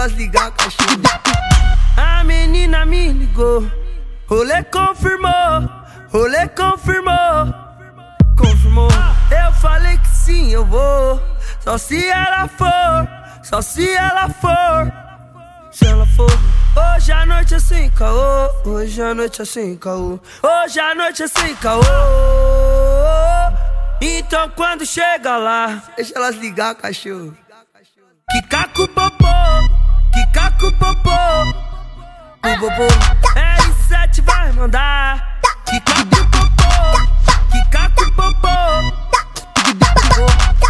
elas ligar cachorro. A menina me ligou, rolê confirmou, rolê confirmou, confirmou. Eu falei que sim, eu vou, só se ela for, só se ela for, se ela for. Hoje a noite é sem caô, hoje a noite é sem caô, hoje a noite é sem caô. Então quando chega lá, deixa elas ligar cachorro. Que caco que caco popô. O popô R7 vai mandar. Que caco popô, que caco popô.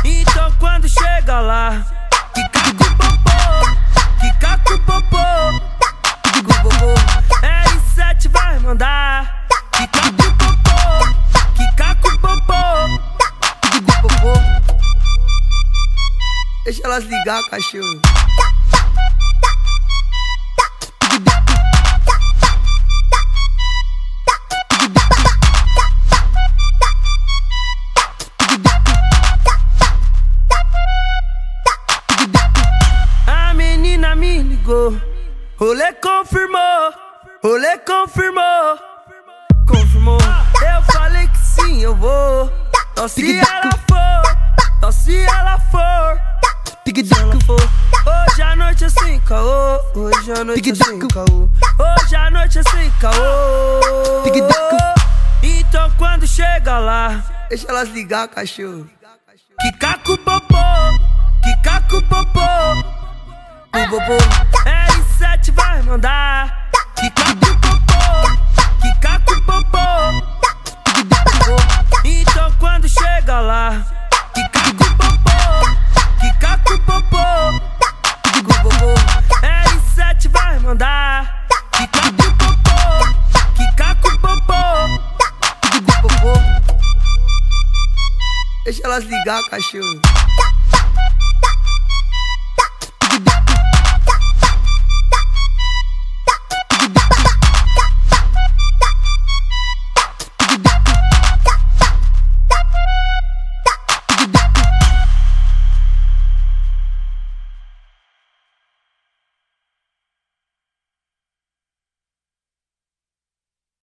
Então quando chega lá, que caco popô, que caco popô. O popô R7 vai mandar. Que caco popô, que caco popô. O popô Deixa elas ligar, cachorro. Ligou, rolê confirmou, rolê confirmou, confirmou. Eu falei que sim, eu vou, só se ela for, só se ela for. Se ela for. Hoje a noite é sem caô, hoje a noite é sem caô, hoje a noite é sem caô. Então quando chega lá, deixa elas ligar, cachorro. Que caco popô, que caco popô. O popô Deixa elas ligar, cachorro.